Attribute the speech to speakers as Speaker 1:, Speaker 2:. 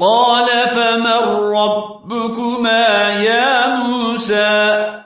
Speaker 1: قال فمن ربكما يا موسى؟